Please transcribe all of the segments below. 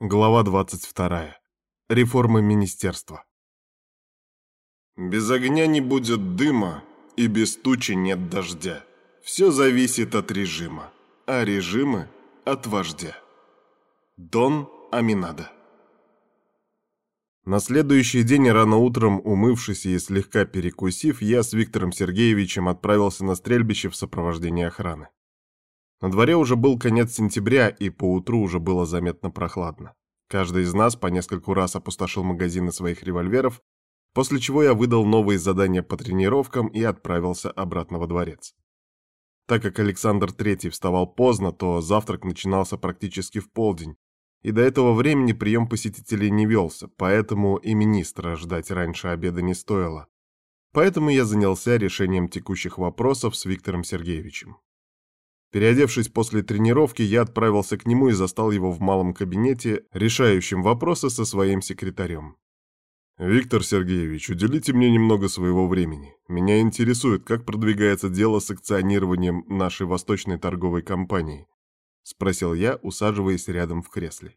Глава 22. Реформа министерства. Без огня не будет дыма, и без тучи нет дождя. Все зависит от режима, а режимы — от вождя. Дон Аминада. На следующий день рано утром, умывшись и слегка перекусив, я с Виктором Сергеевичем отправился на стрельбище в сопровождении охраны. На дворе уже был конец сентября, и поутру уже было заметно прохладно. Каждый из нас по нескольку раз опустошил магазины своих револьверов, после чего я выдал новые задания по тренировкам и отправился обратно во дворец. Так как Александр III вставал поздно, то завтрак начинался практически в полдень, и до этого времени прием посетителей не велся, поэтому и министра ждать раньше обеда не стоило. Поэтому я занялся решением текущих вопросов с Виктором Сергеевичем. Переодевшись после тренировки, я отправился к нему и застал его в малом кабинете, решающим вопросы со своим секретарем. «Виктор Сергеевич, уделите мне немного своего времени. Меня интересует, как продвигается дело с акционированием нашей восточной торговой компании», — спросил я, усаживаясь рядом в кресле.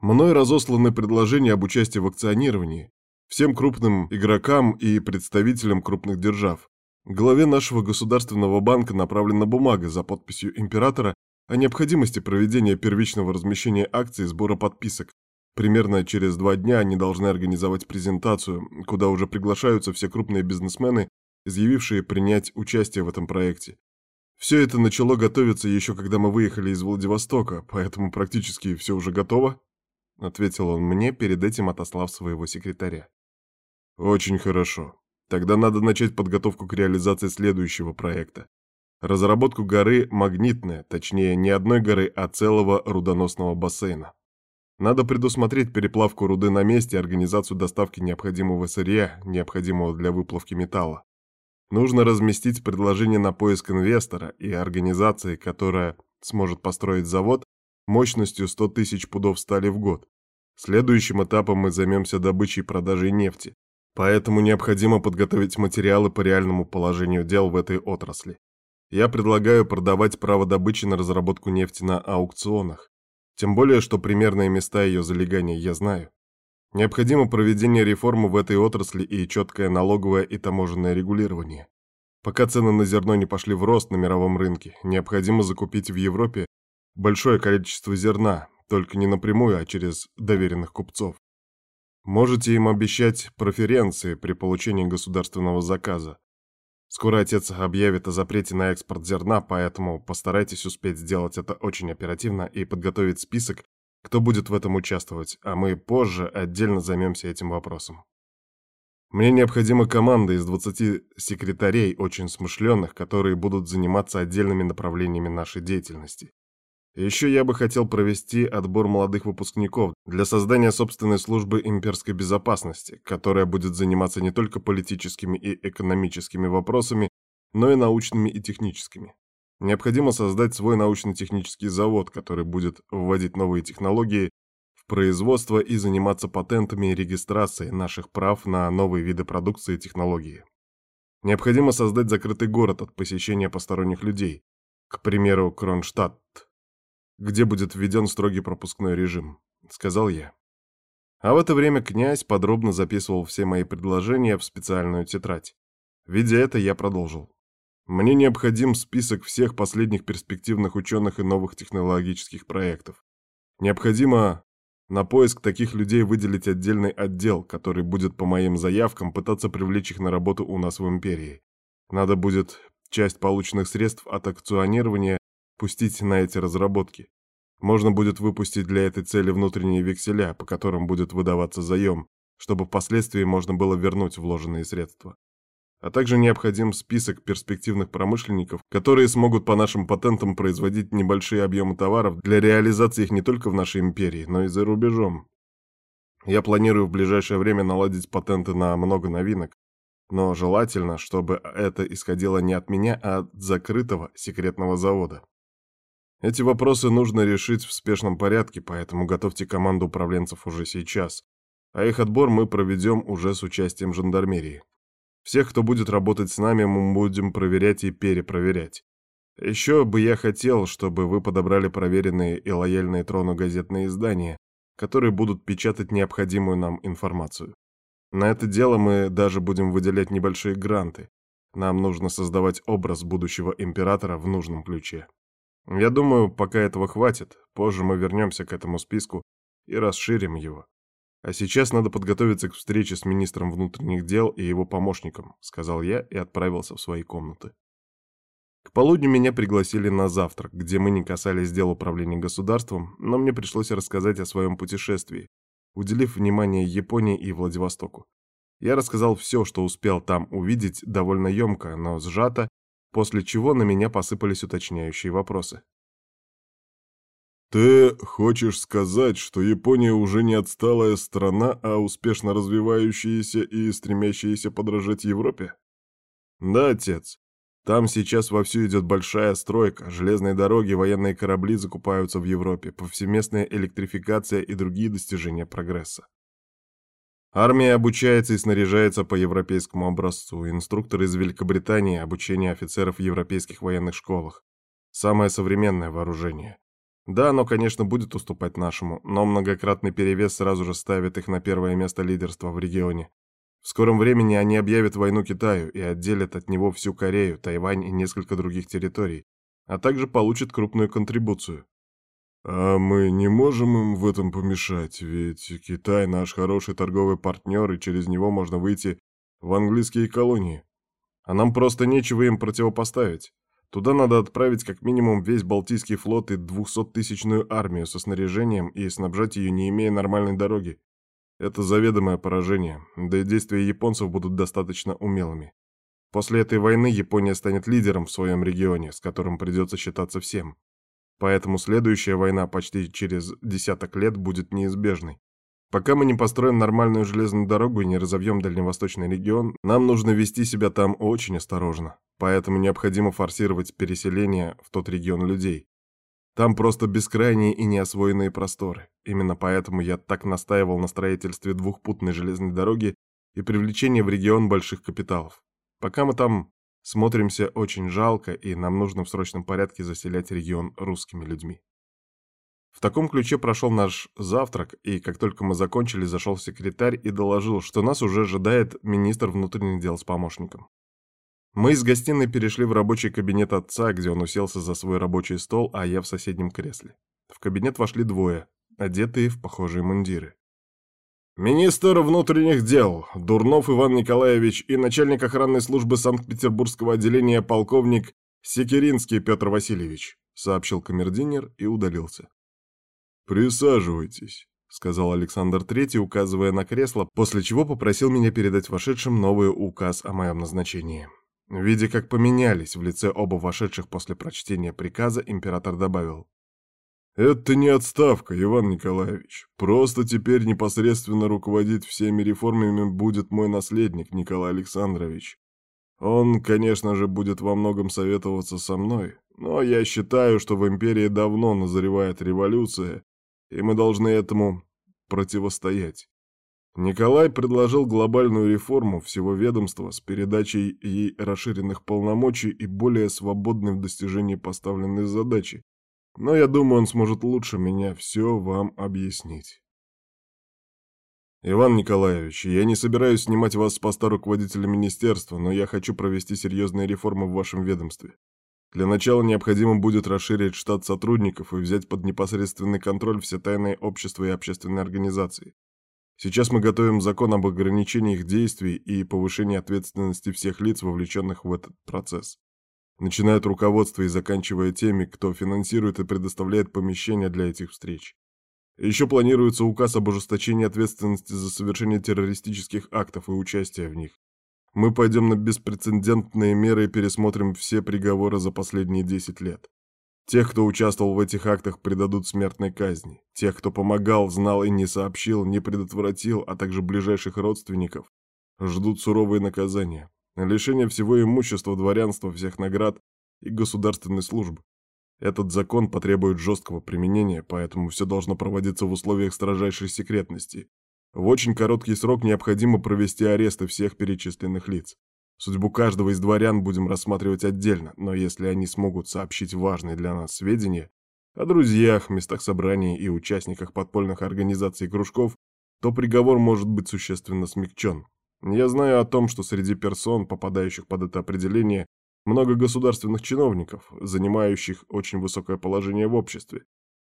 «Мной разосланы предложения об участии в акционировании всем крупным игрокам и представителям крупных держав. Главе нашего государственного банка направлена бумага за подписью императора о необходимости проведения первичного размещения акций и сбора подписок. Примерно через два дня они должны организовать презентацию, куда уже приглашаются все крупные бизнесмены, изъявившие принять участие в этом проекте. Все это начало готовиться еще когда мы выехали из Владивостока, поэтому практически все уже готово, ответил он мне, перед этим отослав своего секретаря. Очень хорошо. Тогда надо начать подготовку к реализации следующего проекта. Разработку горы магнитная, точнее не одной горы, а целого рудоносного бассейна. Надо предусмотреть переплавку руды на месте и организацию доставки необходимого сырья, необходимого для выплавки металла. Нужно разместить предложение на поиск инвестора и организации, которая сможет построить завод мощностью 100 тысяч пудов стали в год. Следующим этапом мы займемся добычей и продажей нефти. Поэтому необходимо подготовить материалы по реальному положению дел в этой отрасли. Я предлагаю продавать право добычи на разработку нефти на аукционах. Тем более, что примерные места ее залегания я знаю. Необходимо проведение реформы в этой отрасли и четкое налоговое и таможенное регулирование. Пока цены на зерно не пошли в рост на мировом рынке, необходимо закупить в Европе большое количество зерна, только не напрямую, а через доверенных купцов. Можете им обещать преференции при получении государственного заказа. Скоро отец объявит о запрете на экспорт зерна, поэтому постарайтесь успеть сделать это очень оперативно и подготовить список, кто будет в этом участвовать, а мы позже отдельно займемся этим вопросом. Мне необходима команда из 20 секретарей, очень смышленных, которые будут заниматься отдельными направлениями нашей деятельности. Еще я бы хотел провести отбор молодых выпускников для создания собственной службы имперской безопасности, которая будет заниматься не только политическими и экономическими вопросами, но и научными и техническими. Необходимо создать свой научно-технический завод, который будет вводить новые технологии в производство и заниматься патентами и регистрацией наших прав на новые виды продукции и технологии. Необходимо создать закрытый город от посещения посторонних людей, к примеру, Кронштадт, где будет введен строгий пропускной режим», — сказал я. А в это время князь подробно записывал все мои предложения в специальную тетрадь. Видя это, я продолжил. Мне необходим список всех последних перспективных ученых и новых технологических проектов. Необходимо на поиск таких людей выделить отдельный отдел, который будет по моим заявкам пытаться привлечь их на работу у нас в империи. Надо будет часть полученных средств от акционирования пустить на эти разработки. Можно будет выпустить для этой цели внутренние векселя, по которым будет выдаваться заем, чтобы впоследствии можно было вернуть вложенные средства. А также необходим список перспективных промышленников, которые смогут по нашим патентам производить небольшие объемы товаров для реализации их не только в нашей империи, но и за рубежом. Я планирую в ближайшее время наладить патенты на много новинок, но желательно, чтобы это исходило не от меня, а от закрытого секретного завода. Эти вопросы нужно решить в спешном порядке, поэтому готовьте команду управленцев уже сейчас. А их отбор мы проведем уже с участием жандармерии. Всех, кто будет работать с нами, мы будем проверять и перепроверять. Еще бы я хотел, чтобы вы подобрали проверенные и лояльные трону газетные издания, которые будут печатать необходимую нам информацию. На это дело мы даже будем выделять небольшие гранты. Нам нужно создавать образ будущего императора в нужном ключе. Я думаю, пока этого хватит, позже мы вернемся к этому списку и расширим его. А сейчас надо подготовиться к встрече с министром внутренних дел и его помощником, сказал я и отправился в свои комнаты. К полудню меня пригласили на завтрак, где мы не касались дел управления государством, но мне пришлось рассказать о своем путешествии, уделив внимание Японии и Владивостоку. Я рассказал все, что успел там увидеть, довольно емко, но сжато, после чего на меня посыпались уточняющие вопросы. Ты хочешь сказать, что Япония уже не отсталая страна, а успешно развивающаяся и стремящаяся подражать Европе? Да, отец. Там сейчас вовсю идет большая стройка, железные дороги, военные корабли закупаются в Европе, повсеместная электрификация и другие достижения прогресса. Армия обучается и снаряжается по европейскому образцу, инструкторы из Великобритании, обучение офицеров в европейских военных школах. Самое современное вооружение. Да, оно, конечно, будет уступать нашему, но многократный перевес сразу же ставит их на первое место лидерства в регионе. В скором времени они объявят войну Китаю и отделят от него всю Корею, Тайвань и несколько других территорий, а также получат крупную контрибуцию. А мы не можем им в этом помешать, ведь Китай наш хороший торговый партнер, и через него можно выйти в английские колонии. А нам просто нечего им противопоставить. Туда надо отправить как минимум весь Балтийский флот и двухсоттысячную армию со снаряжением и снабжать ее, не имея нормальной дороги. Это заведомое поражение, да и действия японцев будут достаточно умелыми. После этой войны Япония станет лидером в своем регионе, с которым придется считаться всем. Поэтому следующая война почти через десяток лет будет неизбежной. Пока мы не построим нормальную железную дорогу и не разовьем дальневосточный регион, нам нужно вести себя там очень осторожно. Поэтому необходимо форсировать переселение в тот регион людей. Там просто бескрайние и неосвоенные просторы. Именно поэтому я так настаивал на строительстве двухпутной железной дороги и привлечении в регион больших капиталов. Пока мы там смотримся очень жалко, и нам нужно в срочном порядке заселять регион русскими людьми. В таком ключе прошел наш завтрак, и как только мы закончили, зашел секретарь и доложил, что нас уже ожидает министр внутренних дел с помощником. Мы из гостиной перешли в рабочий кабинет отца, где он уселся за свой рабочий стол, а я в соседнем кресле. В кабинет вошли двое, одетые в похожие мундиры. Министр внутренних дел Дурнов Иван Николаевич и начальник охранной службы Санкт-Петербургского отделения полковник Секеринский Петр Васильевич, сообщил камердинер и удалился. «Присаживайтесь», — сказал Александр Третий, указывая на кресло, после чего попросил меня передать вошедшим новый указ о моем назначении. Видя, как поменялись в лице оба вошедших после прочтения приказа, император добавил. «Это не отставка, Иван Николаевич. Просто теперь непосредственно руководить всеми реформами будет мой наследник, Николай Александрович. Он, конечно же, будет во многом советоваться со мной, но я считаю, что в империи давно назревает революция, и мы должны этому противостоять. Николай предложил глобальную реформу всего ведомства с передачей ей расширенных полномочий и более свободной в достижении поставленной задачи. Но я думаю, он сможет лучше меня все вам объяснить. Иван Николаевич, я не собираюсь снимать вас с поста руководителя министерства, но я хочу провести серьезные реформы в вашем ведомстве. Для начала необходимо будет расширить штат сотрудников и взять под непосредственный контроль все тайные общества и общественные организации. Сейчас мы готовим закон об ограничении их действий и повышении ответственности всех лиц, вовлеченных в этот процесс. Начиная от руководства и заканчивая теми, кто финансирует и предоставляет помещения для этих встреч. Еще планируется указ об ужесточении ответственности за совершение террористических актов и участие в них. Мы пойдем на беспрецедентные меры и пересмотрим все приговоры за последние 10 лет. Тех, кто участвовал в этих актах, предадут смертной казни. Тех, кто помогал, знал и не сообщил, не предотвратил, а также ближайших родственников, ждут суровые наказания. Лишение всего имущества, дворянства, всех наград и государственной службы. Этот закон потребует жесткого применения, поэтому все должно проводиться в условиях строжайшей секретности. В очень короткий срок необходимо провести аресты всех перечисленных лиц. Судьбу каждого из дворян будем рассматривать отдельно, но если они смогут сообщить важные для нас сведения, о друзьях, местах собраний и участниках подпольных организаций и кружков, то приговор может быть существенно смягчен. Я знаю о том, что среди персон, попадающих под это определение, много государственных чиновников, занимающих очень высокое положение в обществе.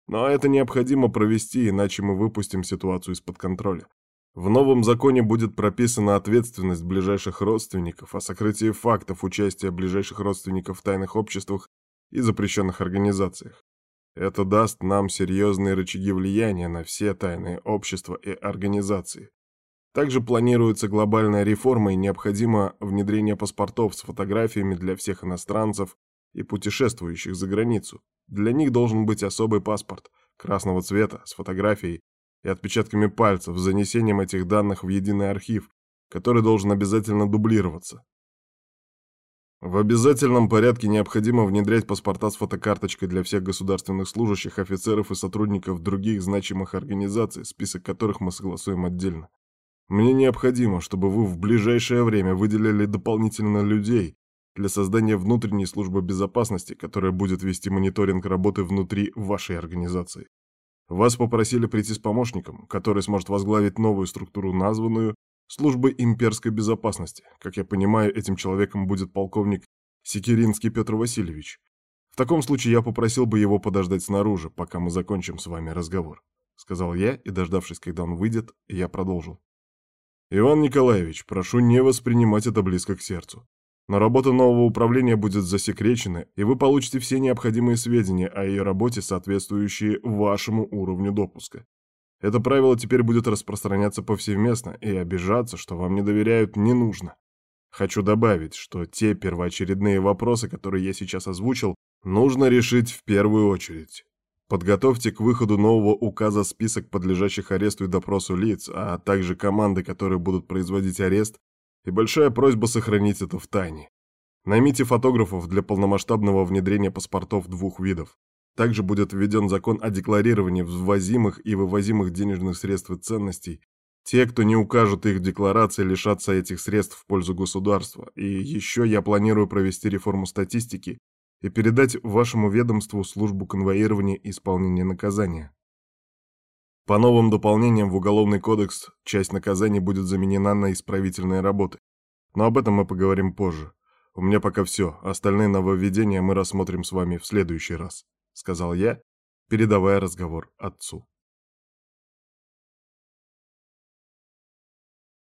Но это необходимо провести, иначе мы выпустим ситуацию из-под контроля. В новом законе будет прописана ответственность ближайших родственников о сокрытии фактов участия ближайших родственников в тайных обществах и запрещенных организациях. Это даст нам серьезные рычаги влияния на все тайные общества и организации. Также планируется глобальная реформа и необходимо внедрение паспортов с фотографиями для всех иностранцев и путешествующих за границу. Для них должен быть особый паспорт красного цвета с фотографией и отпечатками пальцев с занесением этих данных в единый архив, который должен обязательно дублироваться. В обязательном порядке необходимо внедрять паспорта с фотокарточкой для всех государственных служащих, офицеров и сотрудников других значимых организаций, список которых мы согласуем отдельно. Мне необходимо, чтобы вы в ближайшее время выделили дополнительно людей для создания внутренней службы безопасности, которая будет вести мониторинг работы внутри вашей организации. Вас попросили прийти с помощником, который сможет возглавить новую структуру, названную службой имперской безопасности. Как я понимаю, этим человеком будет полковник Секиринский Петр Васильевич. В таком случае я попросил бы его подождать снаружи, пока мы закончим с вами разговор», — сказал я, и, дождавшись, когда он выйдет, я продолжил. «Иван Николаевич, прошу не воспринимать это близко к сердцу. Но работа нового управления будет засекречена, и вы получите все необходимые сведения о ее работе, соответствующие вашему уровню допуска. Это правило теперь будет распространяться повсеместно, и обижаться, что вам не доверяют, не нужно. Хочу добавить, что те первоочередные вопросы, которые я сейчас озвучил, нужно решить в первую очередь. Подготовьте к выходу нового указа список подлежащих аресту и допросу лиц, а также команды, которые будут производить арест и большая просьба сохранить это в тайне. Наймите фотографов для полномасштабного внедрения паспортов двух видов. Также будет введен закон о декларировании ввозимых и вывозимых денежных средств и ценностей. Те, кто не укажут их в декларации, лишатся этих средств в пользу государства. И еще я планирую провести реформу статистики и передать вашему ведомству службу конвоирования и исполнения наказания. По новым дополнениям в Уголовный кодекс часть наказаний будет заменена на исправительные работы. Но об этом мы поговорим позже. У меня пока все, остальные нововведения мы рассмотрим с вами в следующий раз», — сказал я, передавая разговор отцу.